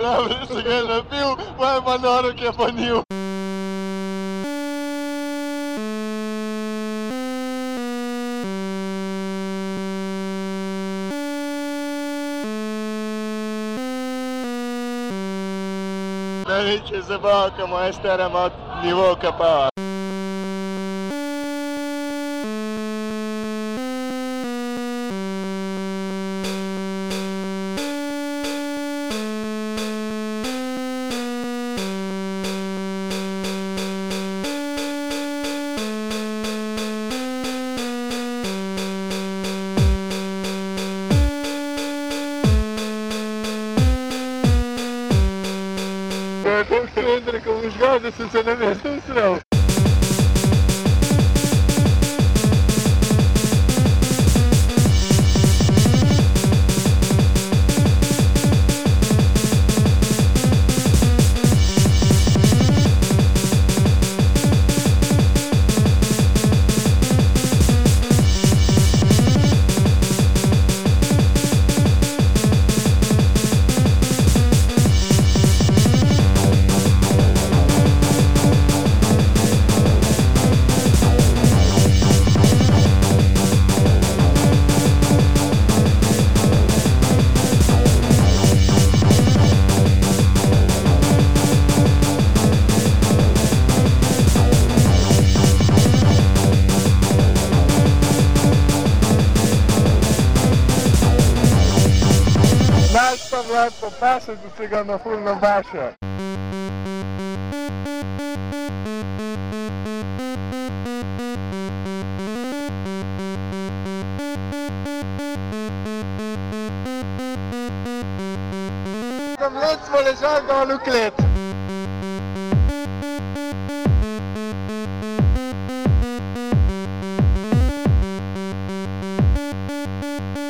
Dobro, se ga je napil, pa je pa noro, ki je pa nil. Največja zabava, ko moja stara ima nivo kapava. To je tako strender, ko boš ga, pa paše, da se ga na ful nabaša. Tam let smo ležali dol v klet. Ne še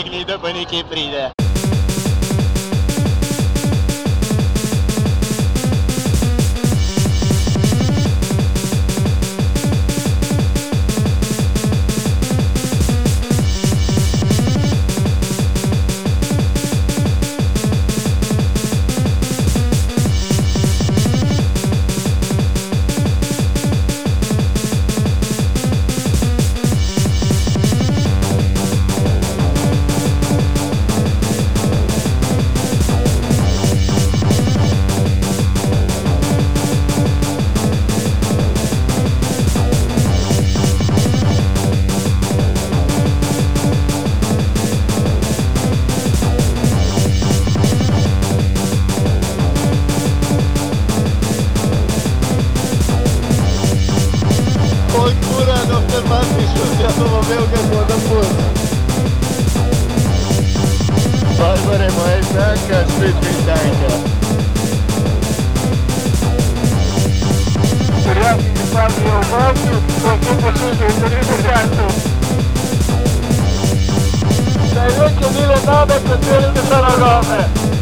ಸಿಗ್ಲಿದ್ದ ಬನಿಕೆ free ಇದೆ Prijatelji mi pravijo v vrtu, kako poslušajo intervju kartu. Največje mile name, kateri so nogome.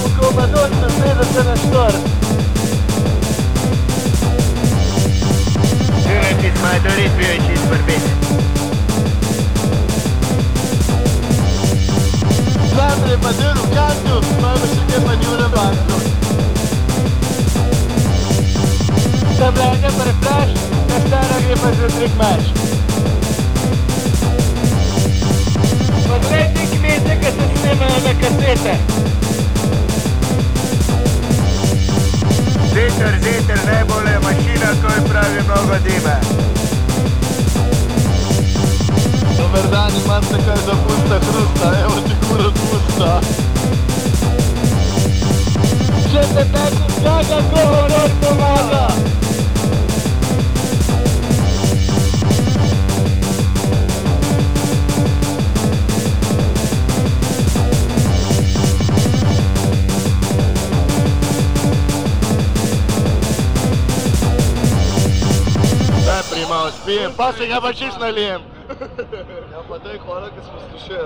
Dobu koma noč nasede se na štor. Ura ti smo dorit bio je čist brbeni. Zamre pa del v kantu, imamo še kaj manju na banku. Tam lege preflaš, na stara gre pa za trik mač. Poglej ti kmete, ki se snemajo na kasete. Trzetel najbolje mašina, koji pravi mnogo dime. Dobar dan, imate kaj za pusta hrusta, evo ti kurac pusta. Če te tako skaga, govor pomaga. мало, спим, после я бачишь налеем. Я подай хорак и спустишь